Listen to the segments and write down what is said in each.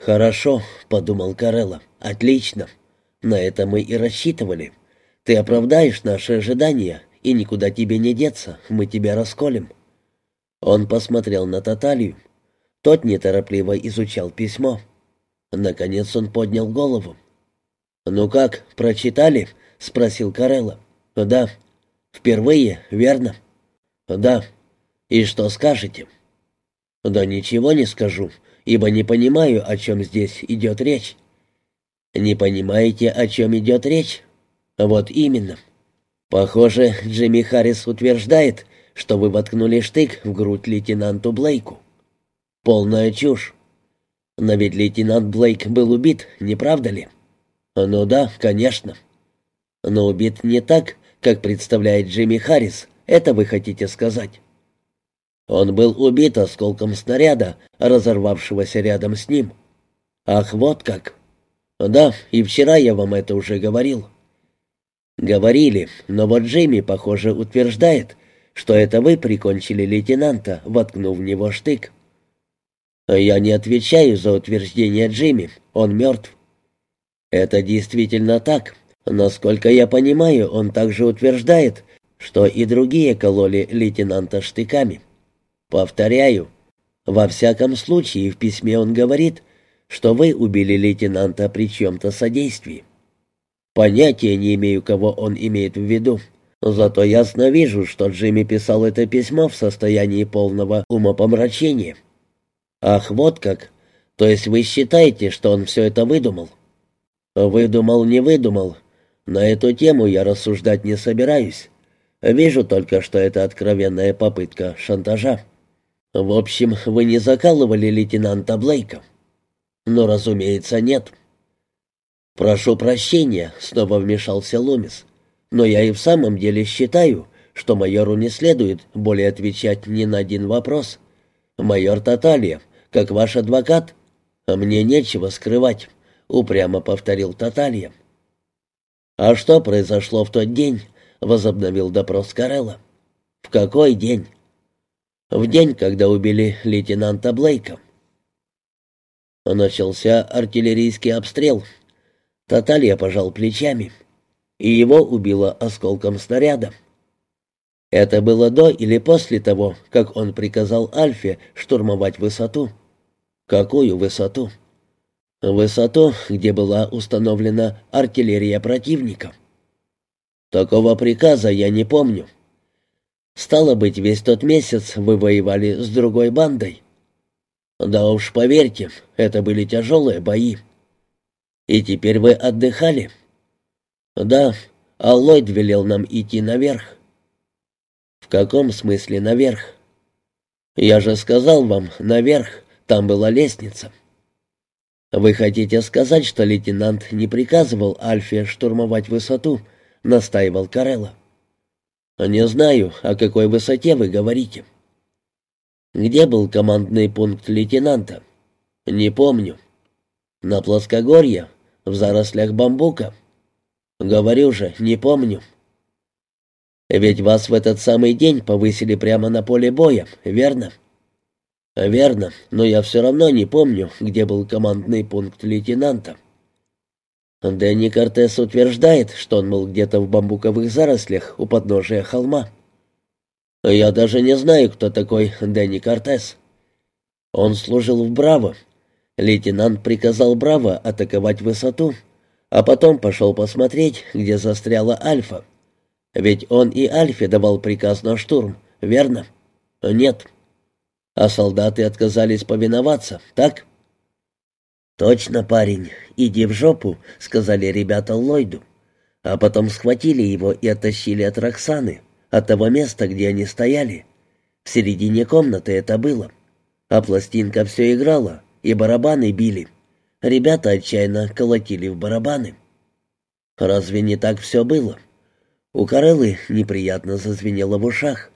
«Хорошо», — подумал Карелла. «Отлично. На это мы и рассчитывали. Ты оправдаешь наши ожидания, и никуда тебе не деться, мы тебя расколем». Он посмотрел на Таталию. Тот неторопливо изучал письмо. Наконец он поднял голову. «Ну как, прочитали?» — спросил Карелла. «Да». «Впервые, верно?» «Да». «И что скажете?» «Да ничего не скажу, ибо не понимаю, о чем здесь идет речь». «Не понимаете, о чем идет речь?» «Вот именно». «Похоже, Джимми Харрис утверждает, что вы воткнули штык в грудь лейтенанту Блейку». «Полная чушь. Но ведь лейтенант Блейк был убит, не правда ли?» «Ну да, конечно». «Но убит не так, как представляет Джимми Харрис, это вы хотите сказать?» Он был убит осколком снаряда, разорвавшегося рядом с ним. «Ах, вот как!» «Да, и вчера я вам это уже говорил». «Говорили, но вот Джимми, похоже, утверждает, что это вы прикончили лейтенанта, воткнув в него штык». «Я не отвечаю за утверждение Джимми, он мертв». «Это действительно так. Насколько я понимаю, он также утверждает, что и другие кололи лейтенанта штыками. Повторяю, во всяком случае в письме он говорит, что вы убили лейтенанта при чем-то содействии. Понятия не имею, кого он имеет в виду. Зато ясно вижу, что Джимми писал это письмо в состоянии полного умопомрачения. Ах, вот как. То есть вы считаете, что он все это выдумал? Выдумал, не выдумал. На эту тему я рассуждать не собираюсь. Вижу только, что это откровенная попытка шантажа. В общем, вы не закалывали лейтенанта Блейка? Ну, разумеется, нет. Прошу прощения, снова вмешался Ломис. Но я и в самом деле считаю, что майору не следует более отвечать ни на один вопрос. Майор Таталья, как ваш адвокат, мне нечего скрывать, упрямо повторил Таталья. А что произошло в тот день? возобновил допрос Карелла. В какой день? В день, когда убили лейтенанта Блейка. Начался артиллерийский обстрел. Таталья пожал плечами и его убило осколком снаряда. Это было до или после того, как он приказал Альфе штурмовать высоту. Какую высоту? Высоту, где была установлена артиллерия противника. Такого приказа я не помню. Стало быть, весь тот месяц вы воевали с другой бандой. Да уж, поверьте, это были тяжелые бои. И теперь вы отдыхали? «Да, а Ллойд велел нам идти наверх». «В каком смысле наверх?» «Я же сказал вам, наверх, там была лестница». «Вы хотите сказать, что лейтенант не приказывал Альфе штурмовать высоту?» — настаивал Карелла. «Не знаю, о какой высоте вы говорите». «Где был командный пункт лейтенанта?» «Не помню». «На плоскогорье, в зарослях бамбука». «Говорю же, не помню». «Ведь вас в этот самый день повысили прямо на поле боя, верно?» «Верно, но я все равно не помню, где был командный пункт лейтенанта». Дэнни Кортес утверждает, что он был где-то в бамбуковых зарослях у подножия холма. Я даже не знаю, кто такой Дэнни Кортес. Он служил в Браво. Лейтенант приказал Браво атаковать высоту, а потом пошел посмотреть, где застряла Альфа. Ведь он и Альфе давал приказ на штурм, верно? Нет. А солдаты отказались повиноваться, так? Точно, парень, иди в жопу, сказали ребята Ллойду. А потом схватили его и оттащили от Роксаны, от того места, где они стояли. В середине комнаты это было. А пластинка все играла, и барабаны били. Ребята отчаянно колотили в барабаны. Разве не так все было? У Карелы неприятно зазвенело в ушах.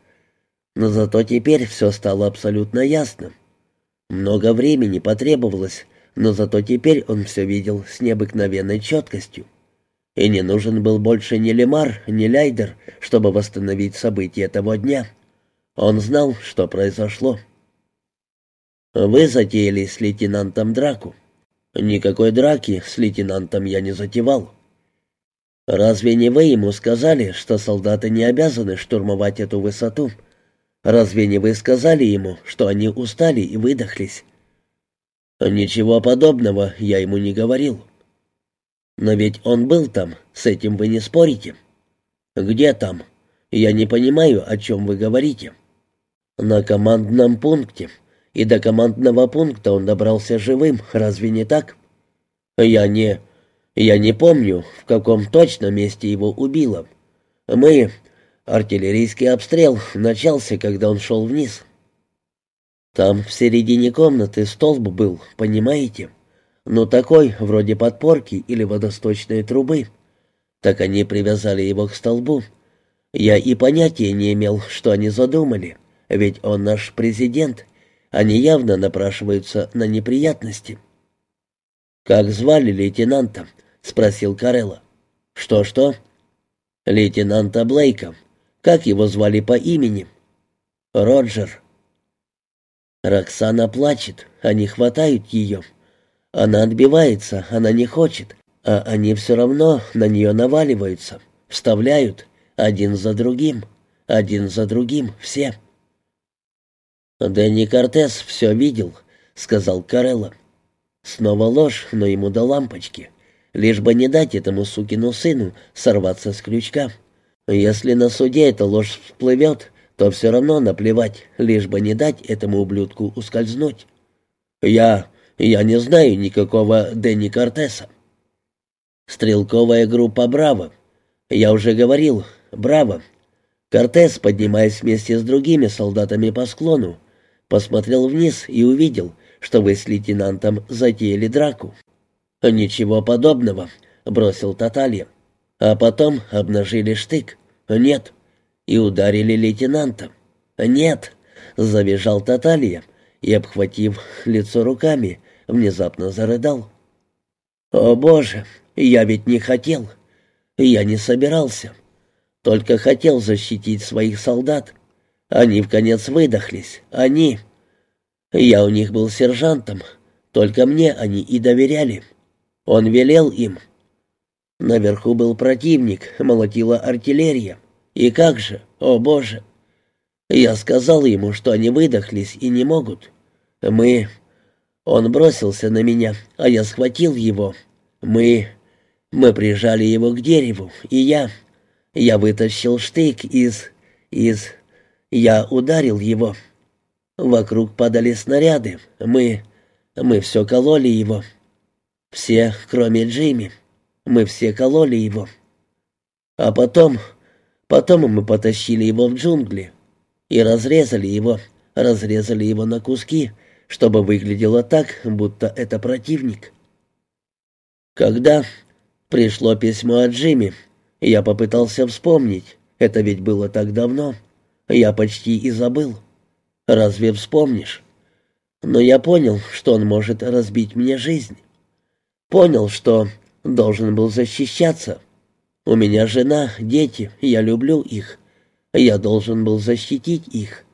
Но зато теперь все стало абсолютно ясно. Много времени потребовалось, но зато теперь он все видел с необыкновенной четкостью. И не нужен был больше ни Лемар, ни Лайдер, чтобы восстановить события того дня. Он знал, что произошло. «Вы затеяли с лейтенантом драку?» Никакой драки с лейтенантом я не затевал. Разве не вы ему сказали, что солдаты не обязаны штурмовать эту высоту? Разве не вы сказали ему, что они устали и выдохлись? Ничего подобного я ему не говорил. Но ведь он был там, с этим вы не спорите. Где там? Я не понимаю, о чем вы говорите. На командном пункте. И до командного пункта он добрался живым, разве не так? Я не... Я не помню, в каком точно месте его убило. Мы... Артиллерийский обстрел начался, когда он шел вниз. Там в середине комнаты столб был, понимаете? Ну такой, вроде подпорки или водосточной трубы. Так они привязали его к столбу. Я и понятия не имел, что они задумали, ведь он наш президент. Они явно напрашиваются на неприятности. «Как звали лейтенанта?» — спросил Карелла. «Что-что?» «Лейтенанта Блейка. Как его звали по имени?» «Роджер». Роксана плачет, они хватают ее. Она отбивается, она не хочет, а они все равно на нее наваливаются, вставляют, один за другим, один за другим, все. «Дэнни Кортес все видел», — сказал Карелла. Снова ложь, но ему до лампочки лишь бы не дать этому сукину сыну сорваться с крючка. Если на суде эта ложь всплывет, то все равно наплевать, лишь бы не дать этому ублюдку ускользнуть. Я... я не знаю никакого Дэнни Кортеса. Стрелковая группа «Браво». Я уже говорил, «Браво». Кортес, поднимаясь вместе с другими солдатами по склону, посмотрел вниз и увидел, что вы с лейтенантом затеяли драку. «Ничего подобного», — бросил Таталья. А потом обнажили штык. «Нет». И ударили лейтенанта. «Нет», — завизжал Таталья и, обхватив лицо руками, внезапно зарыдал. «О, Боже, я ведь не хотел. Я не собирался. Только хотел защитить своих солдат. Они в конец выдохлись. Они...» Я у них был сержантом, только мне они и доверяли. Он велел им. Наверху был противник, молотила артиллерия. И как же, о боже! Я сказал ему, что они выдохлись и не могут. Мы... Он бросился на меня, а я схватил его. Мы... Мы прижали его к дереву, и я... Я вытащил штык из... из... Я ударил его. Вокруг падали снаряды. Мы... Мы все кололи его. Все, кроме Джимми. Мы все кололи его. А потом... Потом мы потащили его в джунгли и разрезали его, разрезали его на куски, чтобы выглядело так, будто это противник. Когда пришло письмо от Джимми, я попытался вспомнить, это ведь было так давно, я почти и забыл. Разве вспомнишь? Но я понял, что он может разбить мне жизнь. Понял, что должен был защищаться. У меня жена, дети, я люблю их. Я должен был защитить их.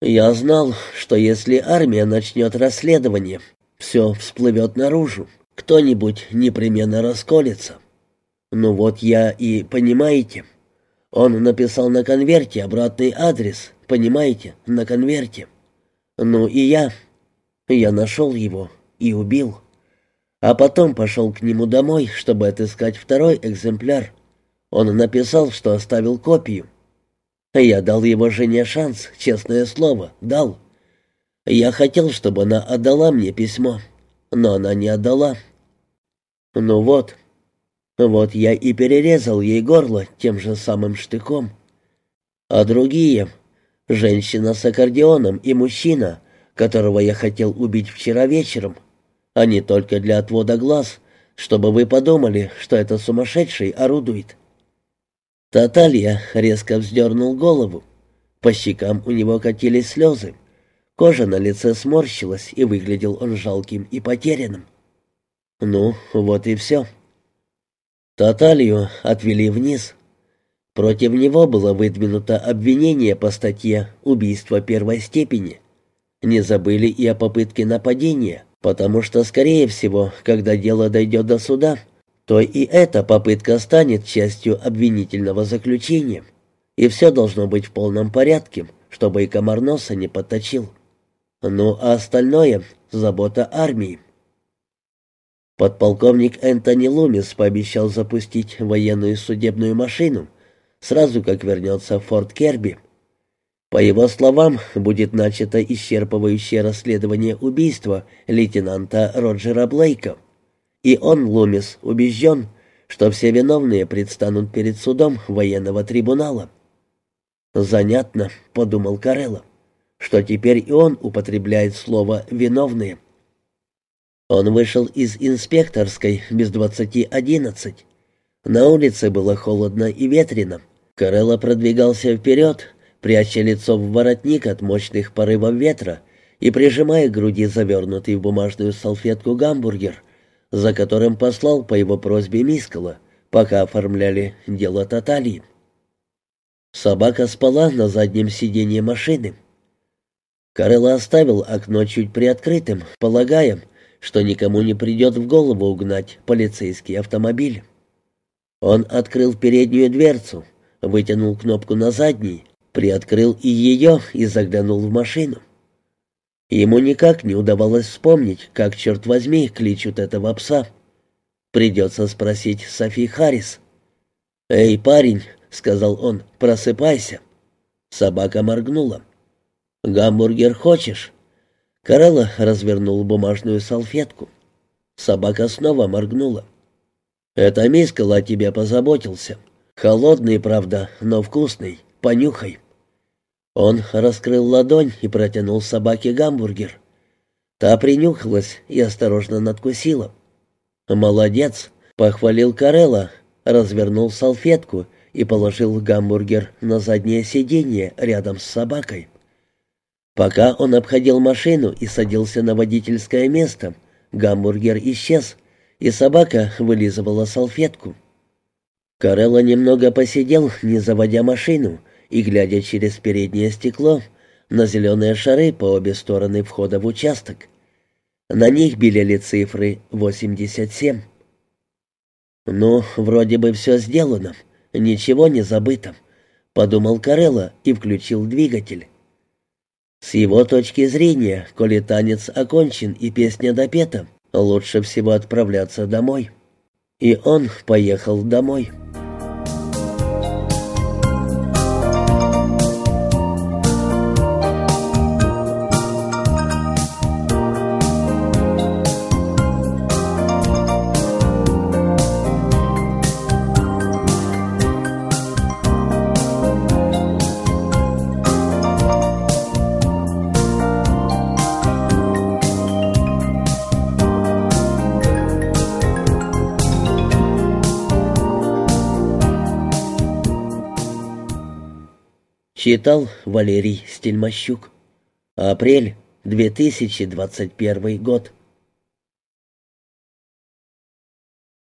Я знал, что если армия начнет расследование, все всплывет наружу, кто-нибудь непременно расколется. Ну вот я и, понимаете, он написал на конверте обратный адрес, понимаете, на конверте. Ну и я, я нашел его и убил а потом пошел к нему домой, чтобы отыскать второй экземпляр. Он написал, что оставил копию. Я дал его жене шанс, честное слово, дал. Я хотел, чтобы она отдала мне письмо, но она не отдала. Ну вот, вот я и перерезал ей горло тем же самым штыком. А другие, женщина с аккордеоном и мужчина, которого я хотел убить вчера вечером, не только для отвода глаз, чтобы вы подумали, что это сумасшедший орудует». Таталья резко вздернул голову. По щекам у него катились слезы. Кожа на лице сморщилась, и выглядел он жалким и потерянным. Ну, вот и все. Таталью отвели вниз. Против него было выдвинуто обвинение по статье «Убийство первой степени». Не забыли и о попытке нападения, Потому что, скорее всего, когда дело дойдет до суда, то и эта попытка станет частью обвинительного заключения. И все должно быть в полном порядке, чтобы и комар носа не подточил. Ну, а остальное — забота армии. Подполковник Энтони Лумис пообещал запустить военную судебную машину, сразу как вернется в Форт Керби. По его словам, будет начато исчерпывающее расследование убийства лейтенанта Роджера Блейка. И он, Лумис, убежден, что все виновные предстанут перед судом военного трибунала. «Занятно», — подумал Карелло, — «что теперь и он употребляет слово «виновные». Он вышел из инспекторской без двадцати одиннадцать. На улице было холодно и ветрено. Карелло продвигался вперед, пряча лицо в воротник от мощных порывов ветра и прижимая к груди завернутый в бумажную салфетку гамбургер, за которым послал по его просьбе Мискала, пока оформляли дело Таталии. Собака спала на заднем сиденье машины. Карелла оставил окно чуть приоткрытым, полагая, что никому не придет в голову угнать полицейский автомобиль. Он открыл переднюю дверцу, вытянул кнопку на задней приоткрыл и ее и заглянул в машину. Ему никак не удавалось вспомнить, как, черт возьми, кличут этого пса. Придется спросить Софи Харрис. «Эй, парень», — сказал он, — «просыпайся». Собака моргнула. «Гамбургер хочешь?» Карелла развернул бумажную салфетку. Собака снова моргнула. «Это Мискал о тебе позаботился. Холодный, правда, но вкусный. Понюхай». Он раскрыл ладонь и протянул собаке гамбургер. Та принюхалась и осторожно надкусила. «Молодец!» — похвалил Карелла, развернул салфетку и положил гамбургер на заднее сиденье рядом с собакой. Пока он обходил машину и садился на водительское место, гамбургер исчез, и собака вылизывала салфетку. Карелла немного посидел, не заводя машину, и, глядя через переднее стекло, на зеленые шары по обе стороны входа в участок. На них белели цифры 87. «Ну, вроде бы все сделано, ничего не забыто», — подумал Карелла и включил двигатель. С его точки зрения, коли танец окончен и песня допета, лучше всего отправляться домой. И он поехал домой. Читал Валерий Стельмощук. Апрель 2021 год.